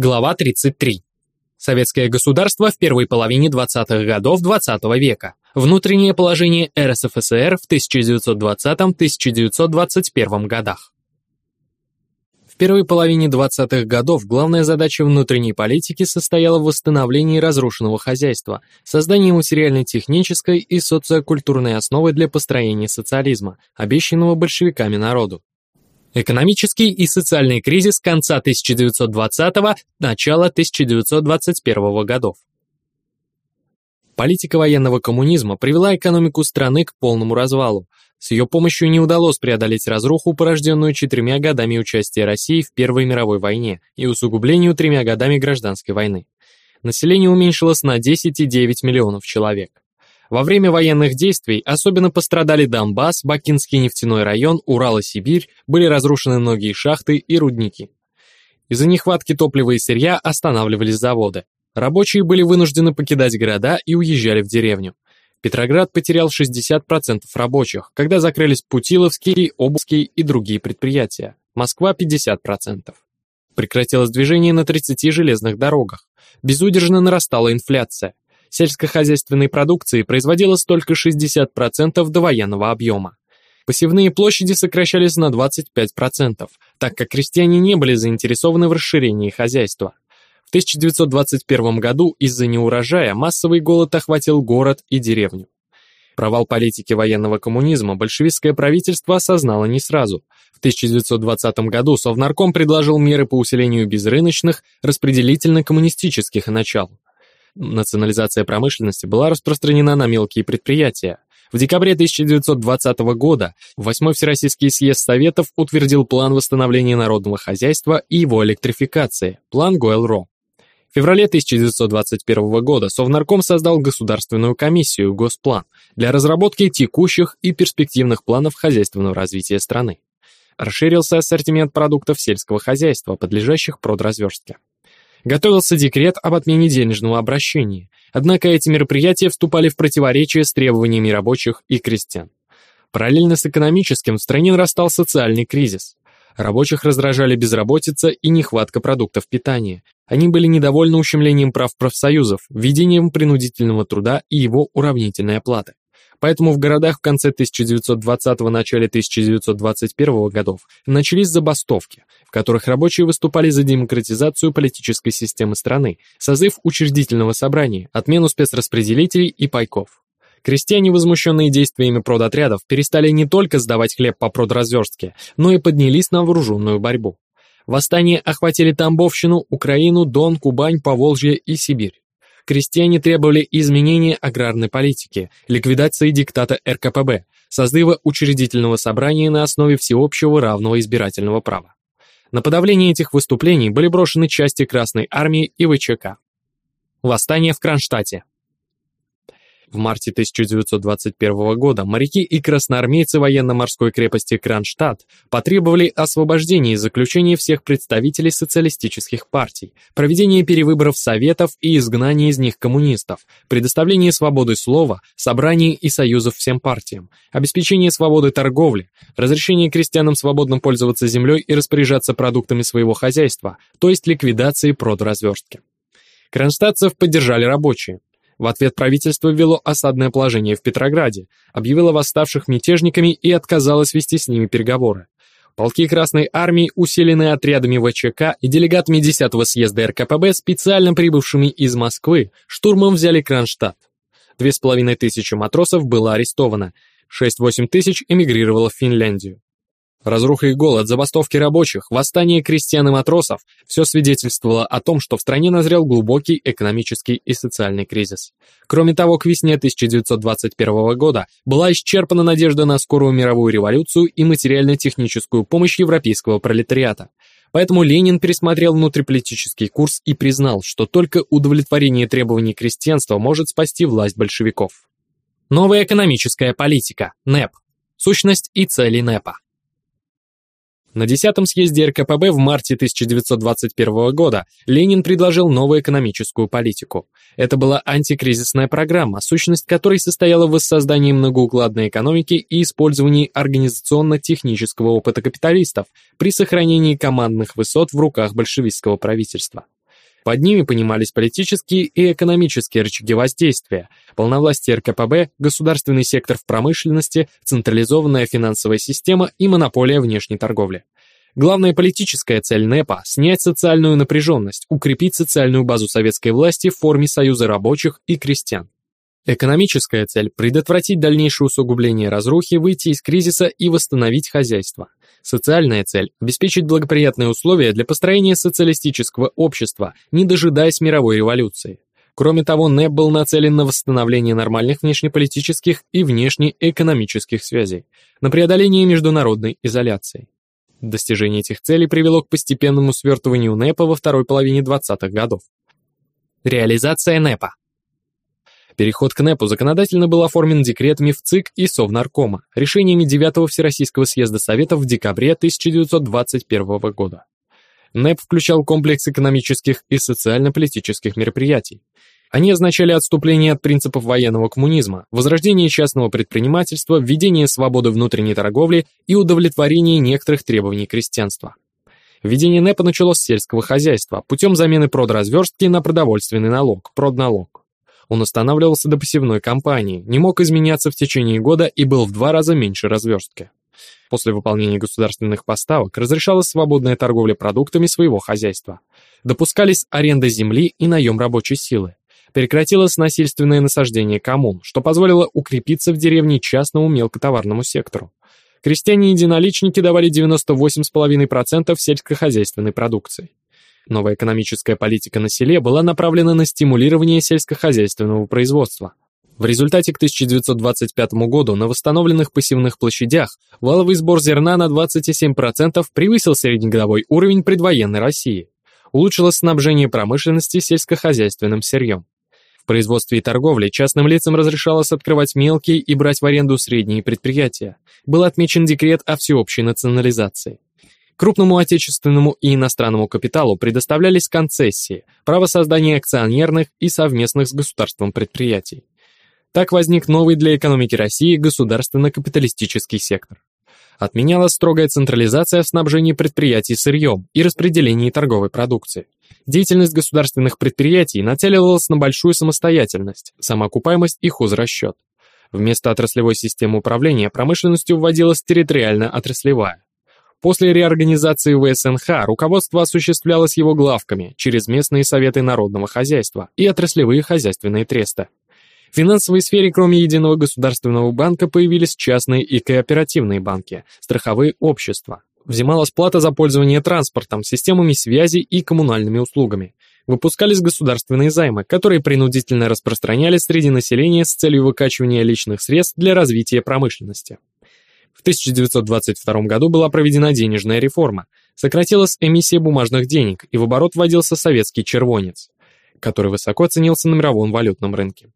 Глава 33. Советское государство в первой половине 20-х годов XX -го века. Внутреннее положение РСФСР в 1920-1921 годах. В первой половине 20-х годов главная задача внутренней политики состояла в восстановлении разрушенного хозяйства, создании материально-технической и социокультурной основы для построения социализма, обещанного большевиками народу. Экономический и социальный кризис конца 1920-го, начала 1921 годов. Политика военного коммунизма привела экономику страны к полному развалу. С ее помощью не удалось преодолеть разруху, порожденную четырьмя годами участия России в Первой мировой войне и усугублению тремя годами гражданской войны. Население уменьшилось на 10,9 миллионов человек. Во время военных действий особенно пострадали Донбасс, Бакинский нефтяной район, Урал и Сибирь, были разрушены многие шахты и рудники. Из-за нехватки топлива и сырья останавливались заводы. Рабочие были вынуждены покидать города и уезжали в деревню. Петроград потерял 60% рабочих, когда закрылись Путиловские, Обские и другие предприятия. Москва 50%. Прекратилось движение на 30 железных дорогах. Безудержно нарастала инфляция сельскохозяйственной продукции производилось только 60% до военного объема. Посевные площади сокращались на 25%, так как крестьяне не были заинтересованы в расширении хозяйства. В 1921 году из-за неурожая массовый голод охватил город и деревню. Провал политики военного коммунизма большевистское правительство осознало не сразу. В 1920 году Совнарком предложил меры по усилению безрыночных, распределительно-коммунистических начал. Национализация промышленности была распространена на мелкие предприятия. В декабре 1920 года Восьмой Всероссийский съезд Советов утвердил план восстановления народного хозяйства и его электрификации, план Гойл-Ро. В феврале 1921 года Совнарком создал Государственную комиссию «Госплан» для разработки текущих и перспективных планов хозяйственного развития страны. Расширился ассортимент продуктов сельского хозяйства, подлежащих продразверстке. Готовился декрет об отмене денежного обращения, однако эти мероприятия вступали в противоречие с требованиями рабочих и крестьян. Параллельно с экономическим в стране нарастал социальный кризис. Рабочих раздражали безработица и нехватка продуктов питания. Они были недовольны ущемлением прав профсоюзов, введением принудительного труда и его уравнительной оплаты. Поэтому в городах в конце 1920-го, начале 1921 годов начались забастовки, в которых рабочие выступали за демократизацию политической системы страны, созыв учредительного собрания, отмену спецраспределителей и пайков. Крестьяне, возмущенные действиями продотрядов, перестали не только сдавать хлеб по продразверстке, но и поднялись на вооруженную борьбу. Восстания охватили Тамбовщину, Украину, Дон, Кубань, Поволжье и Сибирь крестьяне требовали изменения аграрной политики, ликвидации диктата РКПБ, созыва учредительного собрания на основе всеобщего равного избирательного права. На подавление этих выступлений были брошены части Красной Армии и ВЧК. Восстание в Кронштадте. В марте 1921 года моряки и красноармейцы военно-морской крепости Кронштадт потребовали освобождения и заключения всех представителей социалистических партий, проведения перевыборов советов и изгнания из них коммунистов, предоставления свободы слова, собраний и союзов всем партиям, обеспечения свободы торговли, разрешения крестьянам свободно пользоваться землей и распоряжаться продуктами своего хозяйства, то есть ликвидации продразверстки. Кронштадтцев поддержали рабочие. В ответ правительство ввело осадное положение в Петрограде, объявило восставших мятежниками и отказалось вести с ними переговоры. Полки Красной Армии, усиленные отрядами ВЧК и делегатами 10-го съезда РКПБ, специально прибывшими из Москвы, штурмом взяли Кронштадт. Две с половиной тысячи матросов было арестовано, 6-8 тысяч эмигрировало в Финляндию. Разруха и голод, забастовки рабочих, восстание крестьян и матросов – все свидетельствовало о том, что в стране назрел глубокий экономический и социальный кризис. Кроме того, к весне 1921 года была исчерпана надежда на скорую мировую революцию и материально-техническую помощь европейского пролетариата. Поэтому Ленин пересмотрел внутриполитический курс и признал, что только удовлетворение требований крестьянства может спасти власть большевиков. Новая экономическая политика, НЭП. Сущность и цели НЭПа. На 10-м съезде РКПБ в марте 1921 года Ленин предложил новую экономическую политику. Это была антикризисная программа, сущность которой состояла в воссоздании многоукладной экономики и использовании организационно-технического опыта капиталистов при сохранении командных высот в руках большевистского правительства. Под ними понимались политические и экономические рычаги воздействия, полновластие РКПБ, государственный сектор в промышленности, централизованная финансовая система и монополия внешней торговли. Главная политическая цель НЭПа – снять социальную напряженность, укрепить социальную базу советской власти в форме союза рабочих и крестьян. Экономическая цель – предотвратить дальнейшее усугубление разрухи, выйти из кризиса и восстановить хозяйство. Социальная цель – обеспечить благоприятные условия для построения социалистического общества, не дожидаясь мировой революции. Кроме того, НЭП был нацелен на восстановление нормальных внешнеполитических и внешнеэкономических связей, на преодоление международной изоляции. Достижение этих целей привело к постепенному свертыванию НЭПа во второй половине 20-х годов. Реализация НЭПа Переход к НЭПу законодательно был оформлен декретами в ЦИК и Совнаркома, решениями 9 Всероссийского съезда Советов в декабре 1921 года. НЭП включал комплекс экономических и социально-политических мероприятий. Они означали отступление от принципов военного коммунизма, возрождение частного предпринимательства, введение свободы внутренней торговли и удовлетворение некоторых требований крестьянства. Введение НЭПа началось с сельского хозяйства путем замены продразверстки на продовольственный налог, продналог. Он устанавливался до посевной кампании, не мог изменяться в течение года и был в два раза меньше разверстки. После выполнения государственных поставок разрешалась свободная торговля продуктами своего хозяйства. Допускались аренда земли и наем рабочей силы. Прекратилось насильственное насаждение коммун, что позволило укрепиться в деревне частному мелкотоварному сектору. Крестьяне-единоличники давали 98,5% сельскохозяйственной продукции. Новая экономическая политика на селе была направлена на стимулирование сельскохозяйственного производства. В результате к 1925 году на восстановленных посевных площадях валовый сбор зерна на 27% превысил среднегодовой уровень предвоенной России. Улучшилось снабжение промышленности сельскохозяйственным сырьем. В производстве и торговле частным лицам разрешалось открывать мелкие и брать в аренду средние предприятия. Был отмечен декрет о всеобщей национализации. Крупному отечественному и иностранному капиталу предоставлялись концессии, право создания акционерных и совместных с государством предприятий. Так возник новый для экономики России государственно-капиталистический сектор. Отменялась строгая централизация в снабжении предприятий сырьем и распределении торговой продукции. Деятельность государственных предприятий нацеливалась на большую самостоятельность, самоокупаемость и хозрасчет. Вместо отраслевой системы управления промышленностью вводилась территориально-отраслевая. После реорганизации ВСНХ руководство осуществлялось его главками через местные советы народного хозяйства и отраслевые хозяйственные тресты. В финансовой сфере, кроме единого государственного банка, появились частные и кооперативные банки, страховые общества. Взималась плата за пользование транспортом, системами связи и коммунальными услугами. Выпускались государственные займы, которые принудительно распространялись среди населения с целью выкачивания личных средств для развития промышленности. В 1922 году была проведена денежная реформа, сократилась эмиссия бумажных денег и в оборот вводился советский червонец, который высоко ценился на мировом валютном рынке.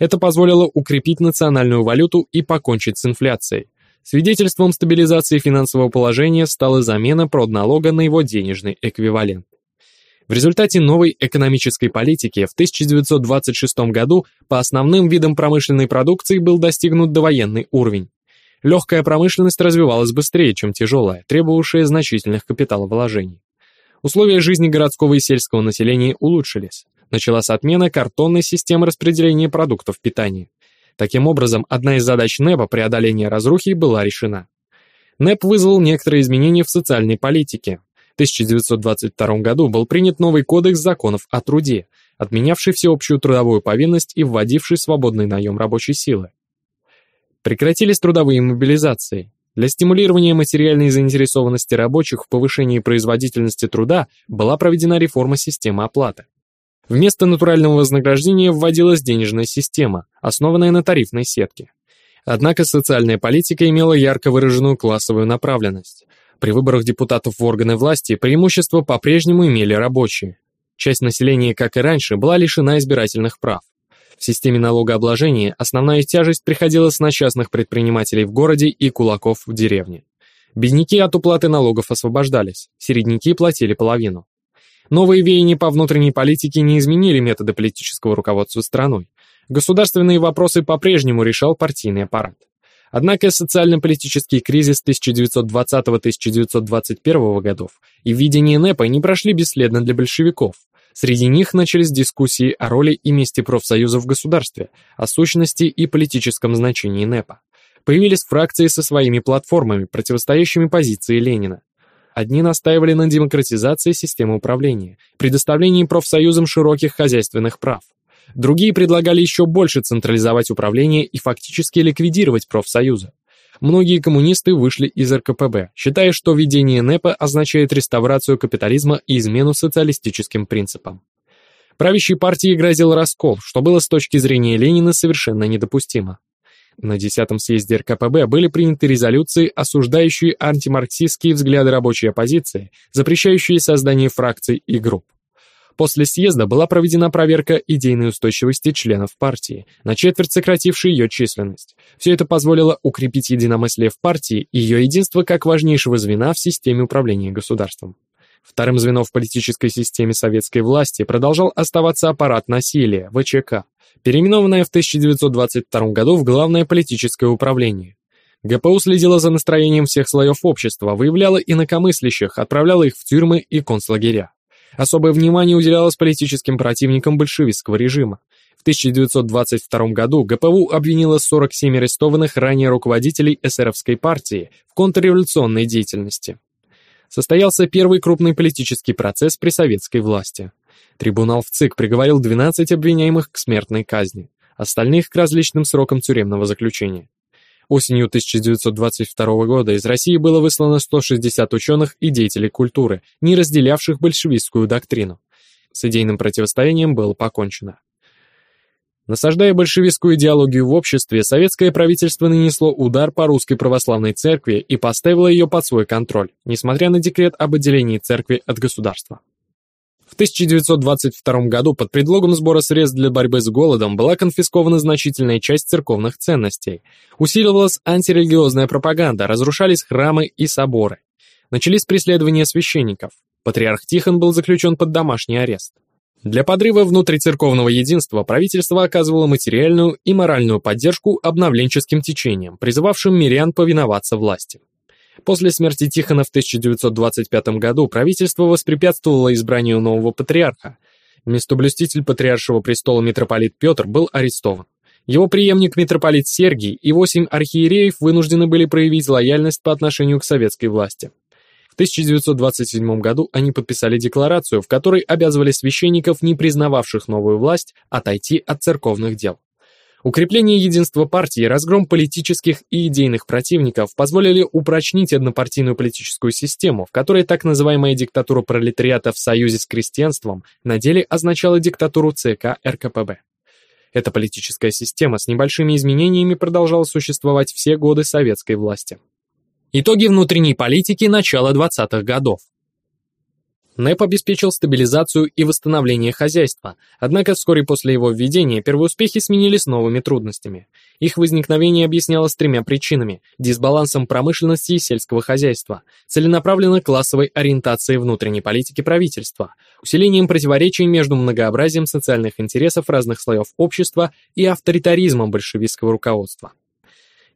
Это позволило укрепить национальную валюту и покончить с инфляцией. Свидетельством стабилизации финансового положения стала замена продналога на его денежный эквивалент. В результате новой экономической политики в 1926 году по основным видам промышленной продукции был достигнут довоенный уровень. Легкая промышленность развивалась быстрее, чем тяжелая, требовавшая значительных капиталовложений. Условия жизни городского и сельского населения улучшились. Началась отмена картонной системы распределения продуктов питания. Таким образом, одна из задач НЭПа преодоления разрухи была решена. НЭП вызвал некоторые изменения в социальной политике. В 1922 году был принят новый кодекс законов о труде, отменявший всеобщую трудовую повинность и вводивший свободный наем рабочей силы. Прекратились трудовые мобилизации. Для стимулирования материальной заинтересованности рабочих в повышении производительности труда была проведена реформа системы оплаты. Вместо натурального вознаграждения вводилась денежная система, основанная на тарифной сетке. Однако социальная политика имела ярко выраженную классовую направленность. При выборах депутатов в органы власти преимущество по-прежнему имели рабочие. Часть населения, как и раньше, была лишена избирательных прав. В системе налогообложения основная тяжесть приходилась на частных предпринимателей в городе и кулаков в деревне. Бедняки от уплаты налогов освобождались, середняки платили половину. Новые веяния по внутренней политике не изменили методы политического руководства страной. Государственные вопросы по-прежнему решал партийный аппарат. Однако социально-политический кризис 1920-1921 годов и видение НЭПа не прошли бесследно для большевиков. Среди них начались дискуссии о роли и месте профсоюзов в государстве, о сущности и политическом значении НЭПа. Появились фракции со своими платформами, противостоящими позиции Ленина. Одни настаивали на демократизации системы управления, предоставлении профсоюзам широких хозяйственных прав. Другие предлагали еще больше централизовать управление и фактически ликвидировать профсоюзы. Многие коммунисты вышли из РКПБ, считая, что введение НЭПа означает реставрацию капитализма и измену социалистическим принципам. Правящей партии грозил раскол, что было с точки зрения Ленина совершенно недопустимо. На 10-м съезде РКПБ были приняты резолюции, осуждающие антимарксистские взгляды рабочей оппозиции, запрещающие создание фракций и групп. После съезда была проведена проверка идейной устойчивости членов партии, на четверть сократившей ее численность. Все это позволило укрепить единомыслие в партии и ее единство как важнейшего звена в системе управления государством. Вторым звеном в политической системе советской власти продолжал оставаться аппарат насилия, ВЧК, переименованное в 1922 году в Главное политическое управление. ГПУ следила за настроением всех слоев общества, выявляла инакомыслящих, отправляла их в тюрьмы и концлагеря. Особое внимание уделялось политическим противникам большевистского режима. В 1922 году ГПУ обвинила 47 арестованных ранее руководителей эсеровской партии в контрреволюционной деятельности. Состоялся первый крупный политический процесс при советской власти. Трибунал в ЦИК приговорил 12 обвиняемых к смертной казни, остальных к различным срокам тюремного заключения. Осенью 1922 года из России было выслано 160 ученых и деятелей культуры, не разделявших большевистскую доктрину. С идейным противостоянием было покончено. Насаждая большевистскую идеологию в обществе, советское правительство нанесло удар по русской православной церкви и поставило ее под свой контроль, несмотря на декрет об отделении церкви от государства. В 1922 году под предлогом сбора средств для борьбы с голодом была конфискована значительная часть церковных ценностей. Усиливалась антирелигиозная пропаганда, разрушались храмы и соборы. Начались преследования священников. Патриарх Тихон был заключен под домашний арест. Для подрыва внутрицерковного единства правительство оказывало материальную и моральную поддержку обновленческим течениям, призывавшим мирян повиноваться власти. После смерти Тихона в 1925 году правительство воспрепятствовало избранию нового патриарха. Местоблюститель патриаршего престола митрополит Петр был арестован. Его преемник митрополит Сергий и восемь архиереев вынуждены были проявить лояльность по отношению к советской власти. В 1927 году они подписали декларацию, в которой обязывали священников, не признававших новую власть, отойти от церковных дел. Укрепление единства партии разгром политических и идейных противников позволили упрочнить однопартийную политическую систему, в которой так называемая диктатура пролетариата в союзе с крестьянством на деле означала диктатуру ЦК РКПБ. Эта политическая система с небольшими изменениями продолжала существовать все годы советской власти. Итоги внутренней политики начала 20-х годов. НЭП обеспечил стабилизацию и восстановление хозяйства, однако вскоре после его введения первые успехи сменились новыми трудностями. Их возникновение объяснялось тремя причинами – дисбалансом промышленности и сельского хозяйства, целенаправленной классовой ориентацией внутренней политики правительства, усилением противоречий между многообразием социальных интересов разных слоев общества и авторитаризмом большевистского руководства.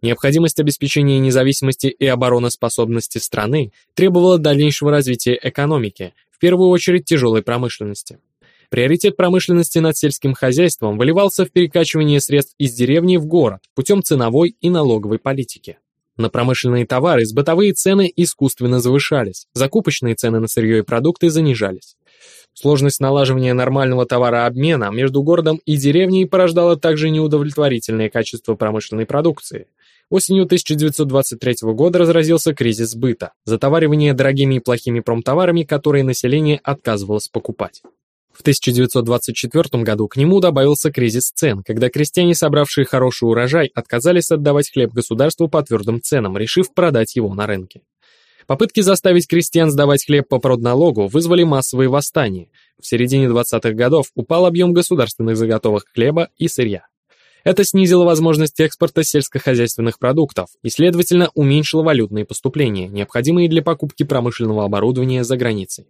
Необходимость обеспечения независимости и обороноспособности страны требовала дальнейшего развития экономики, в первую очередь тяжелой промышленности. Приоритет промышленности над сельским хозяйством выливался в перекачивание средств из деревни в город путем ценовой и налоговой политики. На промышленные товары с бытовые цены искусственно завышались, закупочные цены на сырье и продукты занижались. Сложность налаживания нормального товарообмена между городом и деревней порождала также неудовлетворительное качество промышленной продукции. Осенью 1923 года разразился кризис сбыта, затоваривание дорогими и плохими промтоварами, которые население отказывалось покупать. В 1924 году к нему добавился кризис цен, когда крестьяне, собравшие хороший урожай, отказались отдавать хлеб государству по твердым ценам, решив продать его на рынке. Попытки заставить крестьян сдавать хлеб по продналогу вызвали массовые восстания. В середине 20-х годов упал объем государственных заготовок хлеба и сырья. Это снизило возможность экспорта сельскохозяйственных продуктов и, следовательно, уменьшило валютные поступления, необходимые для покупки промышленного оборудования за границей.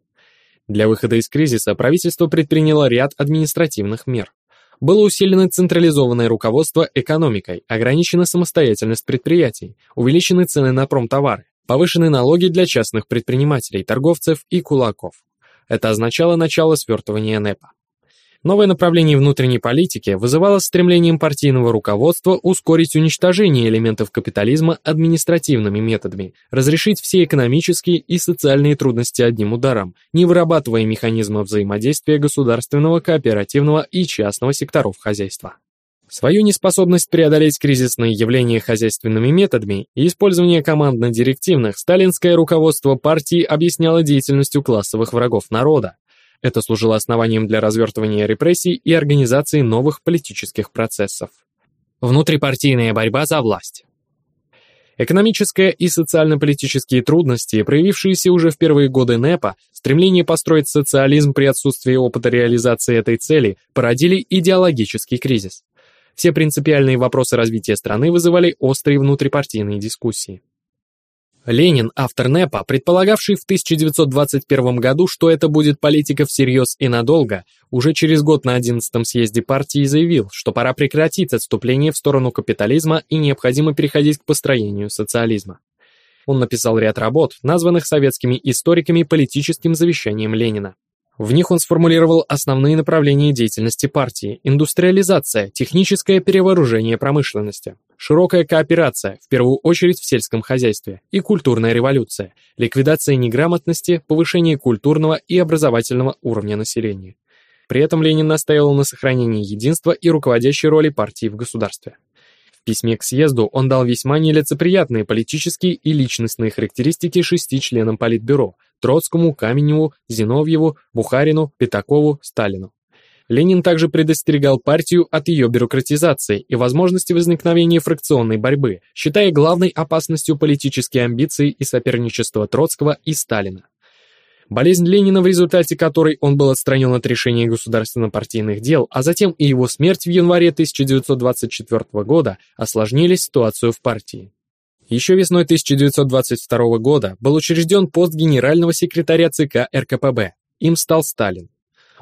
Для выхода из кризиса правительство предприняло ряд административных мер. Было усилено централизованное руководство экономикой, ограничена самостоятельность предприятий, увеличены цены на промтовары, повышены налоги для частных предпринимателей, торговцев и кулаков. Это означало начало свертывания НЭПа. Новое направление внутренней политики вызывало стремлением партийного руководства ускорить уничтожение элементов капитализма административными методами, разрешить все экономические и социальные трудности одним ударом, не вырабатывая механизма взаимодействия государственного, кооперативного и частного секторов хозяйства. Свою неспособность преодолеть кризисные явления хозяйственными методами и использование командно-директивных сталинское руководство партии объясняло деятельностью классовых врагов народа, это служило основанием для развертывания репрессий и организации новых политических процессов. Внутрипартийная борьба за власть. Экономические и социально-политические трудности, проявившиеся уже в первые годы НЭПа, стремление построить социализм при отсутствии опыта реализации этой цели, породили идеологический кризис. Все принципиальные вопросы развития страны вызывали острые внутрипартийные дискуссии. Ленин, автор НЭПа, предполагавший в 1921 году, что это будет политика всерьез и надолго, уже через год на 11-м съезде партии заявил, что пора прекратить отступление в сторону капитализма и необходимо переходить к построению социализма. Он написал ряд работ, названных советскими историками политическим завещанием Ленина. В них он сформулировал основные направления деятельности партии – индустриализация, техническое перевооружение промышленности, широкая кооперация, в первую очередь в сельском хозяйстве, и культурная революция, ликвидация неграмотности, повышение культурного и образовательного уровня населения. При этом Ленин настаивал на сохранении единства и руководящей роли партии в государстве письме к съезду он дал весьма нелицеприятные политические и личностные характеристики шести членам Политбюро – Троцкому, Каменеву, Зиновьеву, Бухарину, Пятакову, Сталину. Ленин также предостерегал партию от ее бюрократизации и возможности возникновения фракционной борьбы, считая главной опасностью политические амбиции и соперничество Троцкого и Сталина. Болезнь Ленина, в результате которой он был отстранен от решения государственно-партийных дел, а затем и его смерть в январе 1924 года осложнили ситуацию в партии. Еще весной 1922 года был учрежден пост генерального секретаря ЦК РКПБ. Им стал Сталин.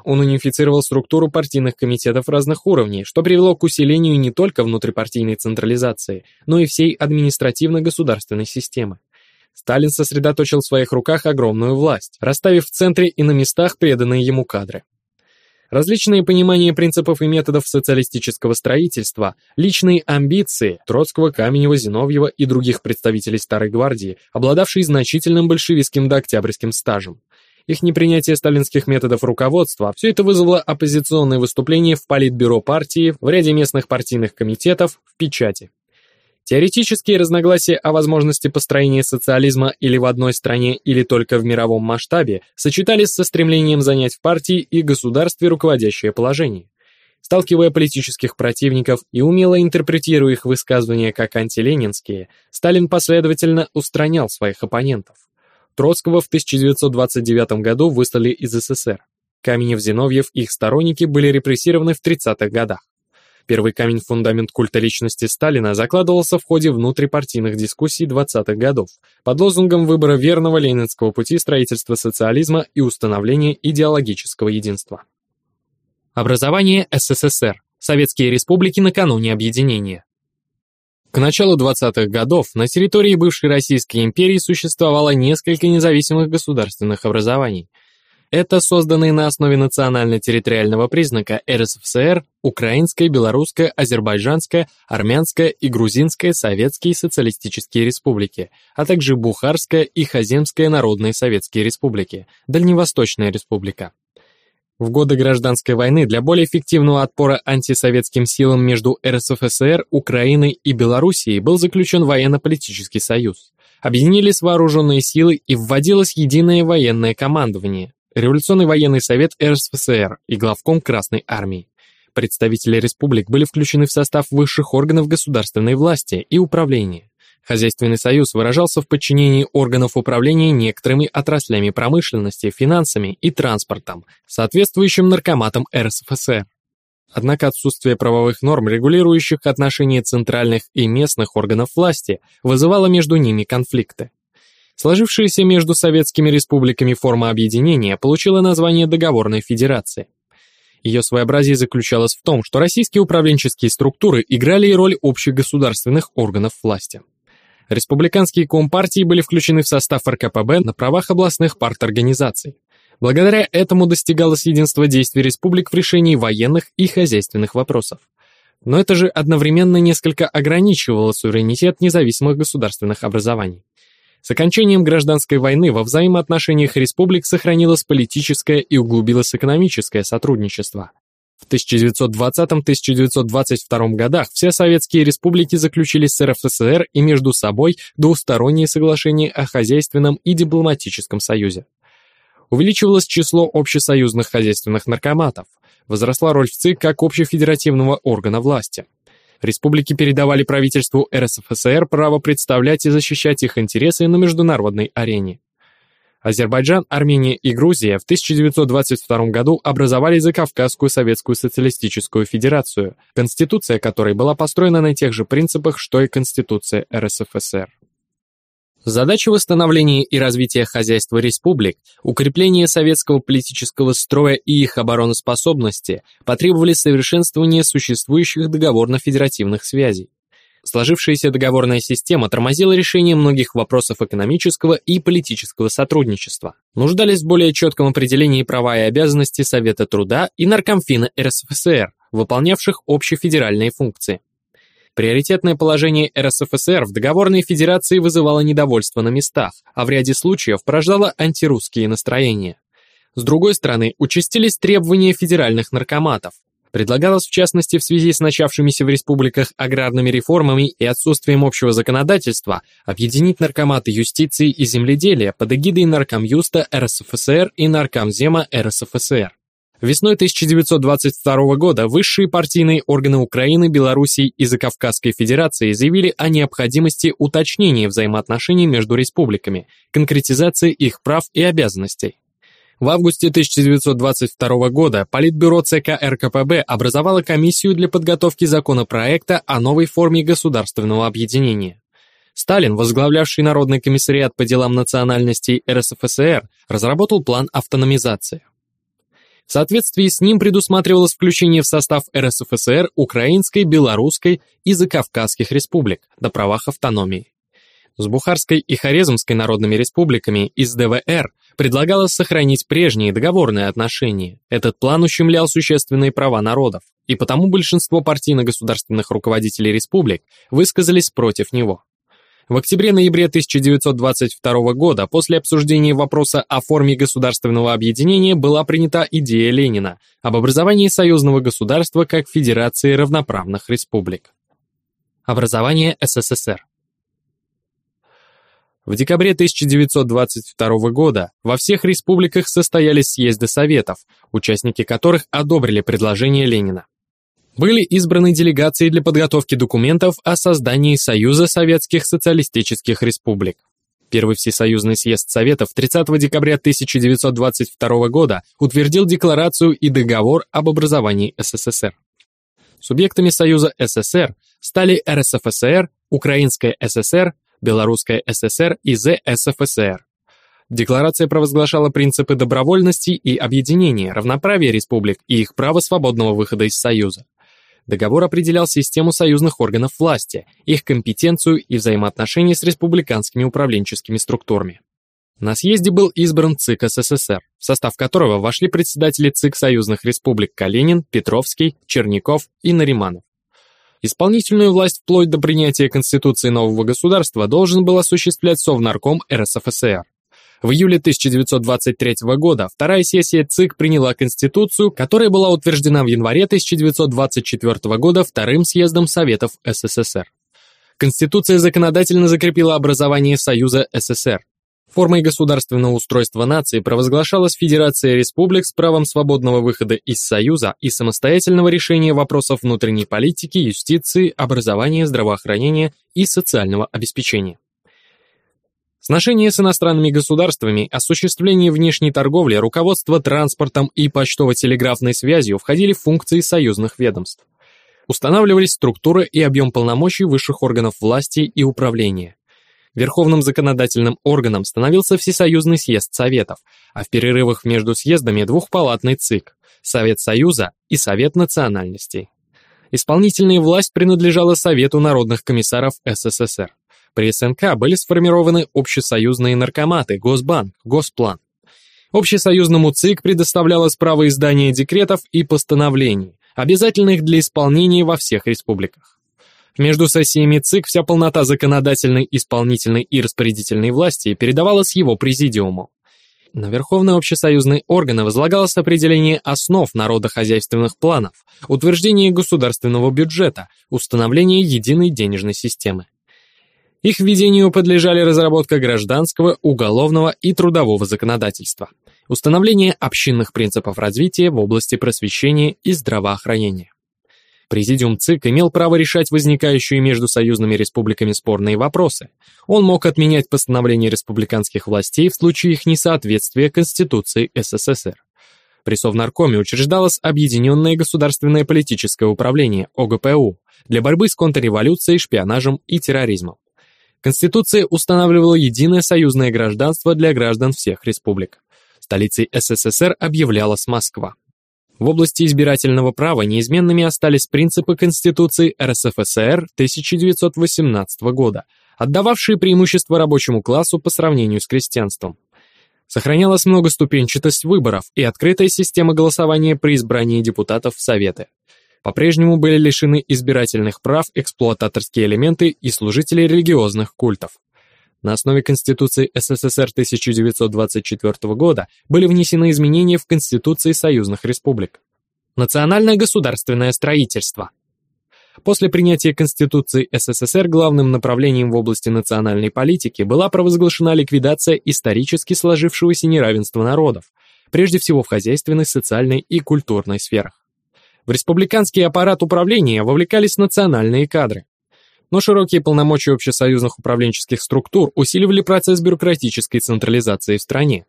Он унифицировал структуру партийных комитетов разных уровней, что привело к усилению не только внутрипартийной централизации, но и всей административно-государственной системы. Сталин сосредоточил в своих руках огромную власть, расставив в центре и на местах преданные ему кадры. Различные понимания принципов и методов социалистического строительства, личные амбиции Троцкого, Каменева, Зиновьева и других представителей Старой Гвардии, обладавшие значительным большевистским дооктябрьским стажем. Их непринятие сталинских методов руководства, все это вызвало оппозиционные выступления в Политбюро партии, в ряде местных партийных комитетов, в печати. Теоретические разногласия о возможности построения социализма или в одной стране, или только в мировом масштабе сочетались со стремлением занять в партии и государстве руководящее положение. Сталкивая политических противников и умело интерпретируя их высказывания как антиленинские, Сталин последовательно устранял своих оппонентов. Троцкого в 1929 году выслали из СССР. Каменев-Зиновьев их сторонники были репрессированы в 30-х годах. Первый камень фундамент культа личности Сталина закладывался в ходе внутрипартийных дискуссий 20-х годов под лозунгом выбора верного ленинского пути строительства социализма и установления идеологического единства. Образование СССР. Советские республики накануне объединения. К началу 20-х годов на территории бывшей Российской империи существовало несколько независимых государственных образований – это созданные на основе национально-территориального признака РСФСР, Украинская, Белорусская, Азербайджанская, Армянская и Грузинская советские социалистические республики, а также Бухарская и Хаземская народные советские республики, Дальневосточная республика. В годы гражданской войны для более эффективного отпора антисоветским силам между РСФСР, Украиной и Белоруссией был заключен военно-политический союз. Объединились вооруженные силы и вводилось единое военное командование, Революционный военный совет РСФСР и главком Красной армии. Представители республик были включены в состав высших органов государственной власти и управления. Хозяйственный союз выражался в подчинении органов управления некоторыми отраслями промышленности, финансами и транспортом, соответствующим наркоматам РСФСР. Однако отсутствие правовых норм, регулирующих отношения центральных и местных органов власти, вызывало между ними конфликты. Сложившаяся между советскими республиками форма объединения получила название Договорной Федерации. Ее своеобразие заключалось в том, что российские управленческие структуры играли роль общих государственных органов власти. Республиканские компартии были включены в состав РКПБ на правах областных парторганизаций. Благодаря этому достигалось единство действий республик в решении военных и хозяйственных вопросов. Но это же одновременно несколько ограничивало суверенитет независимых государственных образований. С окончанием гражданской войны во взаимоотношениях республик сохранилось политическое и углубилось экономическое сотрудничество. В 1920-1922 годах все советские республики заключили с РСФСР и между собой двусторонние соглашения о хозяйственном и дипломатическом союзе. Увеличивалось число общесоюзных хозяйственных наркоматов, возросла роль в ЦИК как общефедеративного органа власти. Республики передавали правительству РСФСР право представлять и защищать их интересы на международной арене. Азербайджан, Армения и Грузия в 1922 году образовали Закавказскую Советскую Социалистическую Федерацию, конституция которой была построена на тех же принципах, что и Конституция РСФСР. Задача восстановления и развития хозяйства республик, укрепления советского политического строя и их обороноспособности потребовали совершенствования существующих договорно-федеративных связей. Сложившаяся договорная система тормозила решение многих вопросов экономического и политического сотрудничества. Нуждались в более четком определении права и обязанности Совета труда и Наркомфина РСФСР, выполнявших общефедеральные функции. Приоритетное положение РСФСР в договорной федерации вызывало недовольство на местах, а в ряде случаев порождало антирусские настроения. С другой стороны, участились требования федеральных наркоматов. Предлагалось, в частности, в связи с начавшимися в республиках аграрными реформами и отсутствием общего законодательства, объединить наркоматы юстиции и земледелия под эгидой Наркомюста РСФСР и Наркомзема РСФСР. Весной 1922 года высшие партийные органы Украины, Белоруссии и Закавказской Федерации заявили о необходимости уточнения взаимоотношений между республиками, конкретизации их прав и обязанностей. В августе 1922 года Политбюро ЦК РКПБ образовало комиссию для подготовки законопроекта о новой форме государственного объединения. Сталин, возглавлявший Народный комиссариат по делам национальностей РСФСР, разработал план автономизации. В соответствии с ним предусматривалось включение в состав РСФСР украинской, белорусской и закавказских республик на правах автономии. С Бухарской и Хорезмской народными республиками из ДВР предлагалось сохранить прежние договорные отношения. Этот план ущемлял существенные права народов, и потому большинство партийно-государственных руководителей республик высказались против него. В октябре-ноябре 1922 года после обсуждения вопроса о форме государственного объединения была принята идея Ленина об образовании союзного государства как Федерации равноправных республик. Образование СССР В декабре 1922 года во всех республиках состоялись съезды Советов, участники которых одобрили предложение Ленина были избраны делегации для подготовки документов о создании Союза Советских Социалистических Республик. Первый Всесоюзный съезд Советов 30 декабря 1922 года утвердил Декларацию и договор об образовании СССР. Субъектами Союза СССР стали РСФСР, Украинская ССР, Белорусская ССР и ЗСФСР. Декларация провозглашала принципы добровольности и объединения, равноправия республик и их право свободного выхода из Союза. Договор определял систему союзных органов власти, их компетенцию и взаимоотношения с республиканскими управленческими структурами. На съезде был избран ЦИК СССР, в состав которого вошли председатели ЦИК союзных республик Калинин, Петровский, Черняков и Нариманов. Исполнительную власть вплоть до принятия Конституции нового государства должен был осуществлять Совнарком РСФСР. В июле 1923 года вторая сессия ЦИК приняла Конституцию, которая была утверждена в январе 1924 года Вторым съездом Советов СССР. Конституция законодательно закрепила образование Союза СССР. Формой государственного устройства нации провозглашалась Федерация республик с правом свободного выхода из Союза и самостоятельного решения вопросов внутренней политики, юстиции, образования, здравоохранения и социального обеспечения. Сношение с иностранными государствами, осуществление внешней торговли, руководство транспортом и почтово-телеграфной связью входили в функции союзных ведомств. Устанавливались структура и объем полномочий высших органов власти и управления. Верховным законодательным органом становился Всесоюзный съезд Советов, а в перерывах между съездами двухпалатный ЦИК – Совет Союза и Совет национальностей. Исполнительная власть принадлежала Совету народных комиссаров СССР. При СНК были сформированы общесоюзные наркоматы, Госбанк, Госплан. Общесоюзному ЦИК предоставлялось право издания декретов и постановлений, обязательных для исполнения во всех республиках. Между сессиями ЦИК вся полнота законодательной, исполнительной и распорядительной власти передавалась его президиуму. На Верховные общесоюзные органы возлагалось определение основ народохозяйственных планов, утверждение государственного бюджета, установление единой денежной системы. Их введению подлежали разработка гражданского, уголовного и трудового законодательства, установление общинных принципов развития в области просвещения и здравоохранения. Президиум ЦИК имел право решать возникающие между союзными республиками спорные вопросы. Он мог отменять постановления республиканских властей в случае их несоответствия Конституции СССР. При Совнаркоме учреждалось Объединенное государственное политическое управление ОГПУ для борьбы с контрреволюцией, шпионажем и терроризмом. Конституция устанавливала единое союзное гражданство для граждан всех республик. Столицей СССР объявлялась Москва. В области избирательного права неизменными остались принципы Конституции РСФСР 1918 года, отдававшие преимущество рабочему классу по сравнению с крестьянством. Сохранялась многоступенчатость выборов и открытая система голосования при избрании депутатов в Советы. По-прежнему были лишены избирательных прав эксплуататорские элементы и служители религиозных культов. На основе Конституции СССР 1924 года были внесены изменения в Конституции союзных республик. Национальное государственное строительство. После принятия Конституции СССР главным направлением в области национальной политики была провозглашена ликвидация исторически сложившегося неравенства народов, прежде всего в хозяйственной, социальной и культурной сферах. В республиканский аппарат управления вовлекались национальные кадры но широкие полномочия общесоюзных управленческих структур усиливали процесс бюрократической централизации в стране.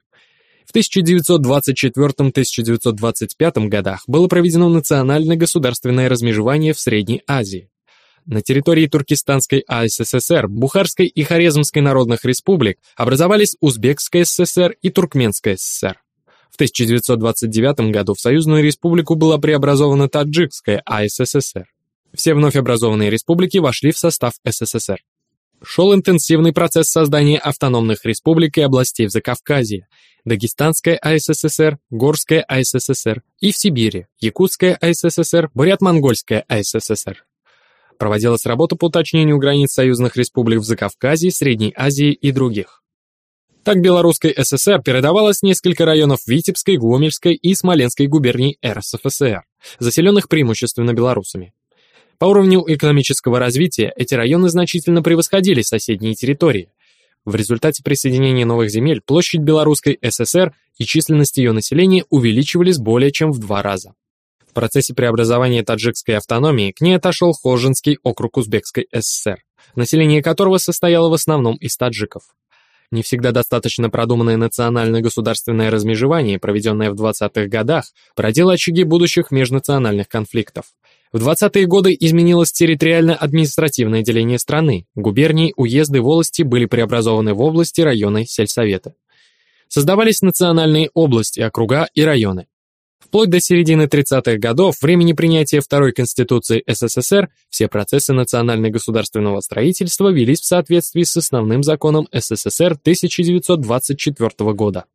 В 1924-1925 годах было проведено национальное государственное размежевание в Средней Азии. На территории Туркестанской АССР, Бухарской и Хорезмской народных республик образовались Узбекская ССР и Туркменская ССР. В 1929 году в Союзную республику была преобразована Таджикская АССР все вновь образованные республики вошли в состав СССР. Шел интенсивный процесс создания автономных республик и областей в Закавказье, Дагестанская АССР, Горская АССР и в Сибири, Якутская АССР, Бурят-Монгольская АССР. Проводилась работа по уточнению границ союзных республик в Закавказье, Средней Азии и других. Так Белорусской ССР передавалось несколько районов Витебской, Гомельской и Смоленской губерний РСФСР, заселенных преимущественно белорусами. По уровню экономического развития эти районы значительно превосходили соседние территории. В результате присоединения новых земель площадь Белорусской ССР и численность ее населения увеличивались более чем в два раза. В процессе преобразования таджикской автономии к ней отошел Хожинский округ Узбекской ССР, население которого состояло в основном из таджиков. Не всегда достаточно продуманное национально-государственное размежевание, проведенное в 20-х годах, породило очаги будущих межнациональных конфликтов. В 20-е годы изменилось территориально-административное деление страны. Губернии, уезды, волости были преобразованы в области, районы, сельсоветы. Создавались национальные области, округа и районы. Вплоть до середины 30-х годов, времени принятия Второй Конституции СССР, все процессы национально-государственного строительства велись в соответствии с основным законом СССР 1924 года.